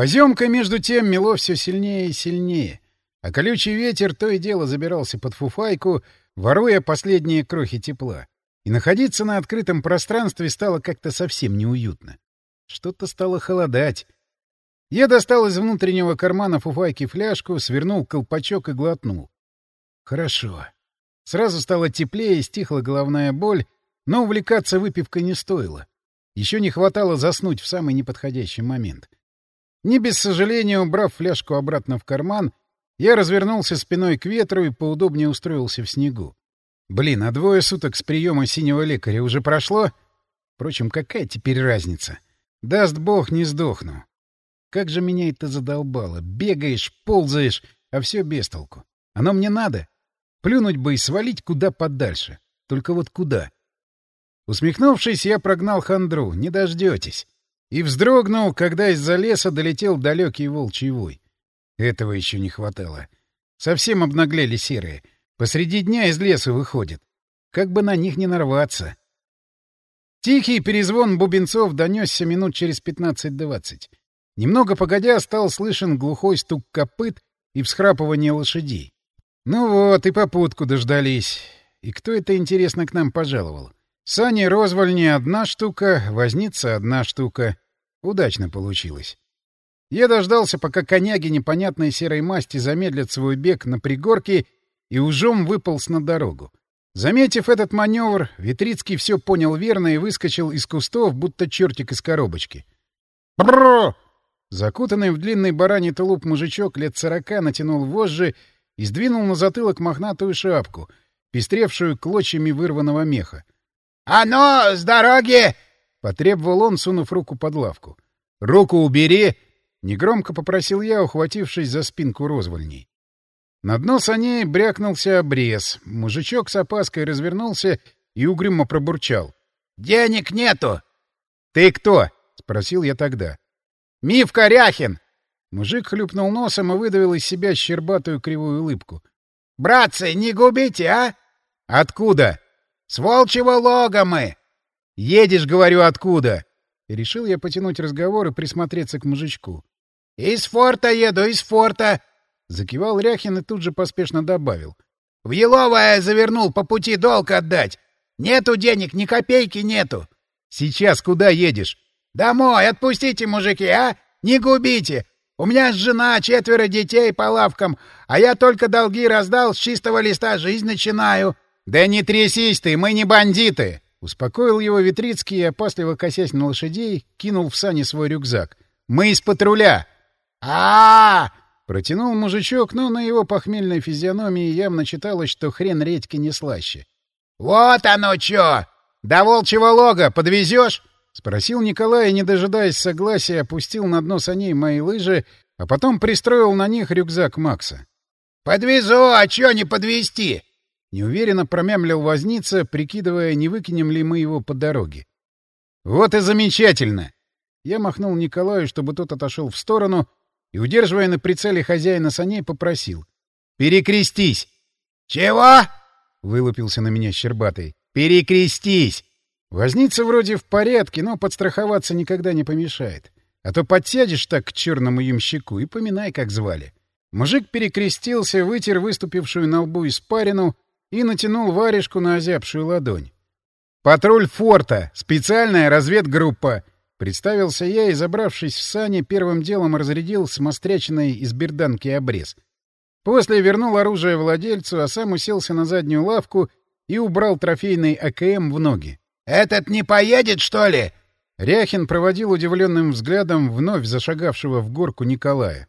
Поземка, между тем, мело все сильнее и сильнее, а колючий ветер то и дело забирался под фуфайку, воруя последние крохи тепла. И находиться на открытом пространстве стало как-то совсем неуютно. Что-то стало холодать. Я достал из внутреннего кармана фуфайки фляжку, свернул колпачок и глотнул. Хорошо. Сразу стало теплее, стихла головная боль, но увлекаться выпивкой не стоило. Еще не хватало заснуть в самый неподходящий момент. Не без сожаления, убрав фляжку обратно в карман, я развернулся спиной к ветру и поудобнее устроился в снегу. Блин, а двое суток с приема синего лекаря уже прошло? Впрочем, какая теперь разница? Даст бог, не сдохну. Как же меня это задолбало. Бегаешь, ползаешь, а все без толку. Оно мне надо. Плюнуть бы и свалить куда подальше. Только вот куда? Усмехнувшись, я прогнал хандру. Не дождетесь. И вздрогнул, когда из-за леса долетел далекий волчий вой. Этого еще не хватало. Совсем обнаглели серые. Посреди дня из леса выходят. Как бы на них не нарваться. Тихий перезвон бубенцов донесся минут через пятнадцать-двадцать. Немного погодя стал слышен глухой стук копыт и всхрапывание лошадей. Ну вот, и попутку дождались. И кто это, интересно, к нам пожаловал? Сани розвольни одна штука, возница одна штука. Удачно получилось. Я дождался, пока коняги непонятной серой масти замедлят свой бег на пригорке и ужом выполз на дорогу. Заметив этот маневр, Витрицкий все понял верно и выскочил из кустов, будто чертик из коробочки. «Бро!» Закутанный в длинный бараний тулуп мужичок лет сорока натянул вожжи и сдвинул на затылок мохнатую шапку, пестревшую клочьями вырванного меха. — А ну, с дороги! — потребовал он, сунув руку под лавку. — Руку убери! — негромко попросил я, ухватившись за спинку розвольней. На дно саней брякнулся обрез. Мужичок с опаской развернулся и угрюмо пробурчал. — Денег нету! — Ты кто? — спросил я тогда. — Миф Коряхин! Мужик хлюпнул носом и выдавил из себя щербатую кривую улыбку. — Братцы, не губите, а? — Откуда? — С волчьего лога мы! — Едешь, говорю, откуда? Решил я потянуть разговор и присмотреться к мужичку. — Из форта еду, из форта! — закивал Ряхин и тут же поспешно добавил. — В Еловое завернул по пути долг отдать. Нету денег, ни копейки нету. — Сейчас куда едешь? — Домой, отпустите, мужики, а? Не губите! У меня жена, четверо детей по лавкам, а я только долги раздал, с чистого листа жизнь начинаю. — Да не трясись ты, мы не бандиты! — успокоил его Витрицкий и, опасливо косясь на лошадей, кинул в сани свой рюкзак. — Мы из патруля! а, -а, -а Протянул мужичок, но на его похмельной физиономии явно читалось, что хрен редьки не слаще. — Вот оно чё! До волчьего лога подвезешь? — спросил Николай не дожидаясь согласия, опустил на дно саней мои лыжи, а потом пристроил на них рюкзак Макса. — Подвезу, а чё не подвести? Неуверенно промямлил возница, прикидывая, не выкинем ли мы его по дороге. — Вот и замечательно! Я махнул Николаю, чтобы тот отошел в сторону, и, удерживая на прицеле хозяина саней, попросил. — Перекрестись! — Чего? — вылупился на меня Щербатый. — Перекрестись! Возница вроде в порядке, но подстраховаться никогда не помешает. А то подсядешь так к черному ямщику и поминай, как звали. Мужик перекрестился, вытер выступившую на лбу испарину и натянул варежку на озябшую ладонь. «Патруль форта! Специальная разведгруппа!» Представился я и, забравшись в сани, первым делом разрядил самостряченный из берданки обрез. После вернул оружие владельцу, а сам уселся на заднюю лавку и убрал трофейный АКМ в ноги. «Этот не поедет, что ли?» Ряхин проводил удивленным взглядом вновь зашагавшего в горку Николая.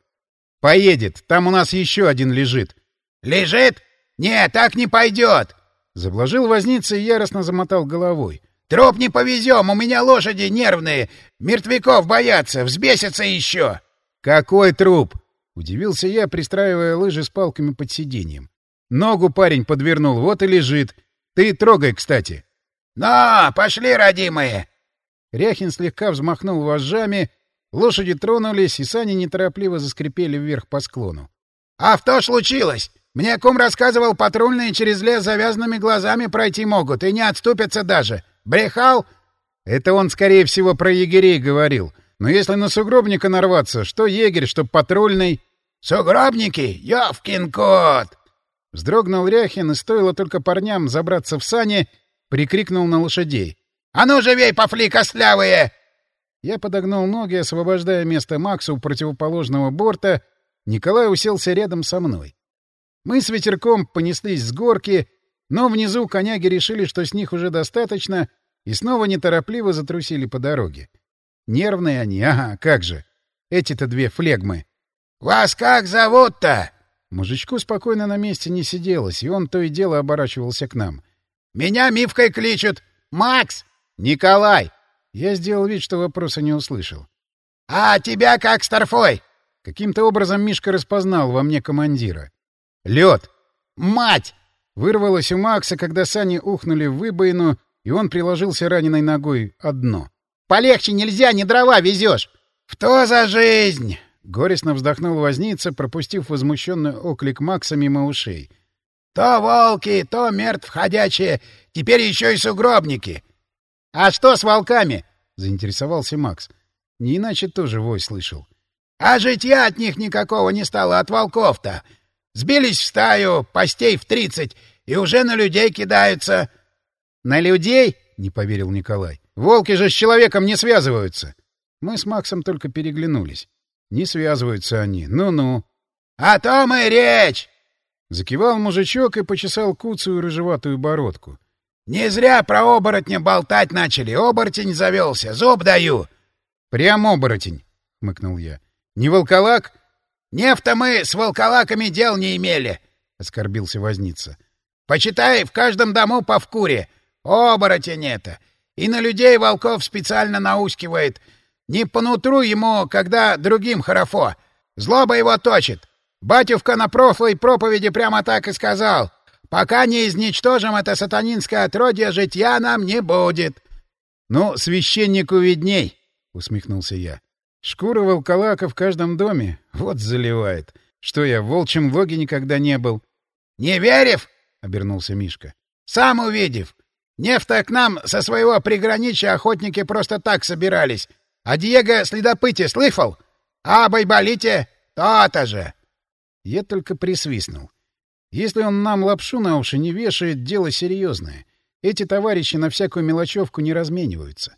«Поедет. Там у нас еще один лежит». «Лежит? Нет, так не пойдет!» Заблажил возница и яростно замотал головой. «Труп не повезем, у меня лошади нервные, мертвяков боятся, взбесятся еще!» «Какой труп?» — удивился я, пристраивая лыжи с палками под сиденьем. «Ногу парень подвернул, вот и лежит. Ты трогай, кстати». «На, пошли, родимые!» Ряхин слегка взмахнул вожжами, лошади тронулись, и сани неторопливо заскрипели вверх по склону. «А что случилось? Мне кум рассказывал, патрульные через лес завязанными глазами пройти могут и не отступятся даже. Брехал?» «Это он, скорее всего, про егерей говорил. Но если на сугробника нарваться, что егерь, что патрульный... — Сугробники? Ёвкин кот! Вздрогнул Ряхин, и стоило только парням забраться в сани, прикрикнул на лошадей. — А ну живей, пофли костлявые! Я подогнул ноги, освобождая место Максу у противоположного борта. Николай уселся рядом со мной. Мы с ветерком понеслись с горки, но внизу коняги решили, что с них уже достаточно, и снова неторопливо затрусили по дороге. Нервные они, ага, как же. Эти-то две флегмы. — Вас как зовут-то? Мужичку спокойно на месте не сиделось, и он то и дело оборачивался к нам. — Меня Мивкой кличут. Макс! — Николай! Я сделал вид, что вопроса не услышал. — А тебя как Старфой? Каким-то образом Мишка распознал во мне командира. — Лед! — Мать! Вырвалось у Макса, когда сани ухнули в выбоину, и он приложился раненой ногой одно. «Полегче нельзя, не дрова везешь!» «Что за жизнь?» — горестно вздохнул возница, пропустив возмущенный оклик Макса мимо ушей. «То волки, то мертв ходячие, теперь еще и сугробники!» «А что с волками?» — заинтересовался Макс. Не иначе тоже вой слышал. «А житья от них никакого не стало, от волков-то! Сбились в стаю, постей в тридцать, и уже на людей кидаются!» «На людей?» — не поверил Николай. «Волки же с человеком не связываются!» Мы с Максом только переглянулись. Не связываются они. Ну-ну. — О том и речь! Закивал мужичок и почесал куцую рыжеватую бородку. — Не зря про оборотня болтать начали. Оборотень завелся. Зуб даю. — Прям оборотень, — хмыкнул я. — Не волколак? — Нефта мы с волколаками дел не имели, — оскорбился возница. — Почитай, в каждом дому по вкуре. Оборотень это. И на людей волков специально наускивает — не понутру ему, когда другим хорошо. Злоба его точит. Батюшка на прошлой проповеди прямо так и сказал. Пока не изничтожим это сатанинское отродье, житья нам не будет. — Ну, священнику видней, — усмехнулся я. — Шкура волколака в каждом доме. Вот заливает. Что я, в волчьем логе никогда не был. — Не верив? — обернулся Мишка. — Сам увидев. Нефта к нам со своего приграничья охотники просто так собирались. А Диего следопыте слыхал? А Байболите? То-то же!» Я только присвистнул. Если он нам лапшу на уши не вешает, дело серьезное. Эти товарищи на всякую мелочевку не размениваются.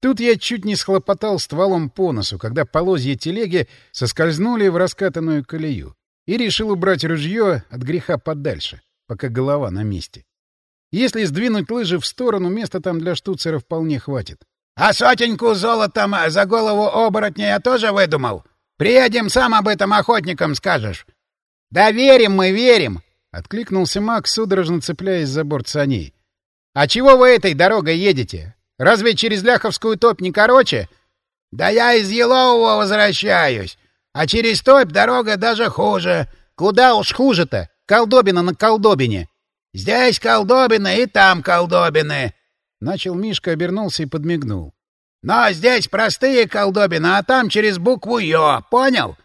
Тут я чуть не схлопотал стволом по носу, когда полозья телеги соскользнули в раскатанную колею, и решил убрать ружье от греха подальше, пока голова на месте. Если сдвинуть лыжи в сторону, места там для штуцера вполне хватит. А сотеньку золотом за голову оборотня я тоже выдумал. Приедем, сам об этом охотникам скажешь. — Да верим мы, верим! — откликнулся Макс, судорожно цепляясь за борт саней. — А чего вы этой дорогой едете? Разве через Ляховскую топь не короче? — Да я из Елового возвращаюсь. А через топь дорога даже хуже. — Куда уж хуже-то? Колдобина на колдобине. — Здесь колдобины и там колдобины. Начал Мишка, обернулся и подмигнул. «Но здесь простые колдобины, а там через букву «Ё», понял?»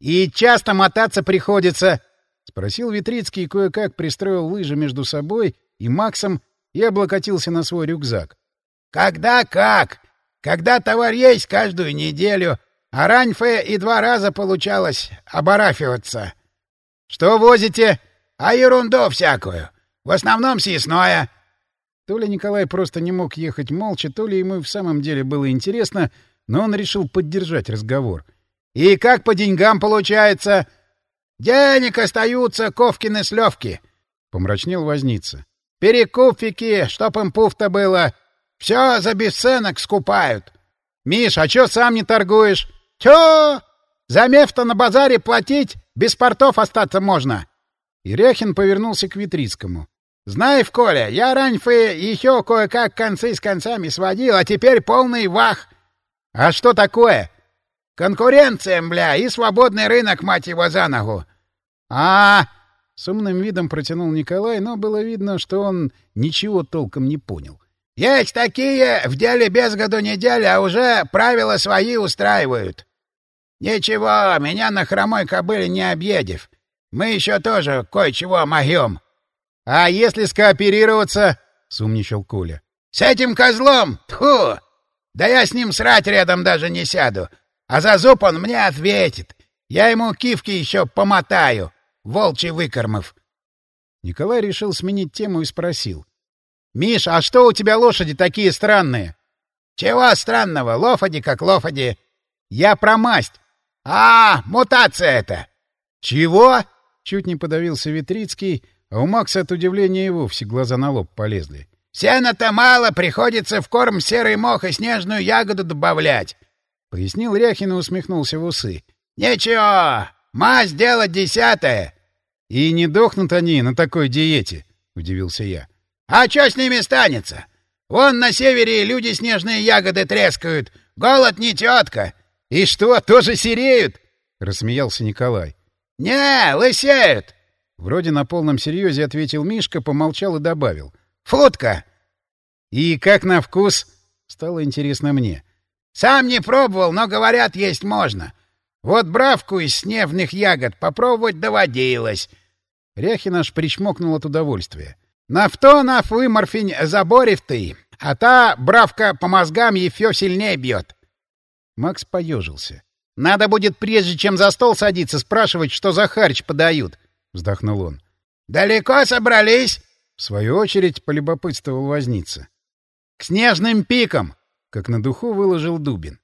«И часто мотаться приходится?» — спросил Витрицкий, кое-как пристроил лыжи между собой и Максом и облокотился на свой рюкзак. «Когда как? Когда товар есть каждую неделю, а раньше и два раза получалось оборафиваться». «Что возите?» «А ерунду всякую. В основном съестное». То ли Николай просто не мог ехать молча, то ли ему и в самом деле было интересно, но он решил поддержать разговор. «И как по деньгам получается?» «Денег остаются Ковкины слевки», — помрачнел возница. «Перекупфики, чтоб им пуфта было. Все за бесценок скупают». «Миш, а чё сам не торгуешь?» «Тё! За мефта на базаре платить, без портов остаться можно». Иряхин повернулся к Витрицкому. Знаешь, Коля, я раньше еще кое-как концы с концами сводил, а теперь полный вах. А что такое? Конкуренция, бля, и свободный рынок, мать его, за ногу. А, -а, -а с умным видом протянул Николай, но было видно, что он ничего толком не понял. Есть такие, в деле без году недели, а уже правила свои устраивают. Ничего, меня на хромой кобыле не объедев. Мы еще тоже кое-чего могем. «А если скооперироваться?» — сумничал Коля. «С этим козлом? Тьфу!» Да я с ним срать рядом даже не сяду. А за зуб он мне ответит. Я ему кивки еще помотаю, волчий выкормов. Николай решил сменить тему и спросил. — Миш, а что у тебя лошади такие странные? — Чего странного? Лофади как лофади. — Я про масть. — А, мутация это. — Чего? — чуть не подавился Витрицкий, а у Макса от удивления и вовсе глаза на лоб полезли. — Сена-то мало, приходится в корм серый мох и снежную ягоду добавлять. — пояснил Ряхин и усмехнулся в усы. — Ничего, мазь дело десятое. — И не дохнут они на такой диете, — удивился я. — А что с ними станется? Вон на севере люди снежные ягоды трескают. Голод не тетка. — И что, тоже сереют? — рассмеялся Николай. — Не, лысеют. Вроде на полном серьезе ответил Мишка, помолчал и добавил. — Футка. — И как на вкус? — стало интересно мне. — Сам не пробовал, но, говорят, есть можно. Вот бравку из сневных ягод попробовать доводилось. Ряхин аж причмокнул от удовольствия. — Нафтонов выморфень заборев ты, а та бравка по мозгам еще сильнее бьет. Макс поежился. — Надо будет, прежде чем за стол садиться, спрашивать, что за харч подают, — вздохнул он. — Далеко собрались? — в свою очередь полюбопытствовал возница. — К снежным пикам! — как на духу выложил Дубин.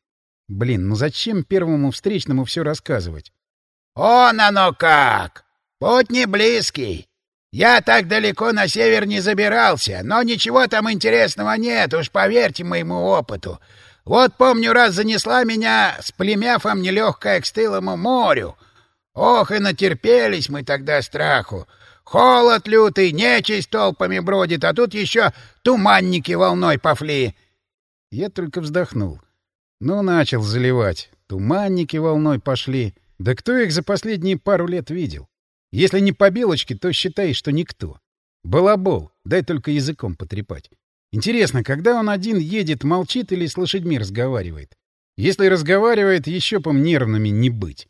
Блин, ну зачем первому встречному все рассказывать? — Он оно как! Путь не близкий. Я так далеко на север не забирался, но ничего там интересного нет, уж поверьте моему опыту. Вот помню, раз занесла меня с племяфом нелегкая к стылому морю. Ох, и натерпелись мы тогда страху. Холод лютый, нечисть толпами бродит, а тут еще туманники волной пофли. Я только вздохнул. Ну, начал заливать. Туманники волной пошли. Да кто их за последние пару лет видел? Если не по белочке, то считай, что никто. Балабол, дай только языком потрепать. Интересно, когда он один едет, молчит или с лошадьми разговаривает? Если разговаривает, еще пом нервными не быть.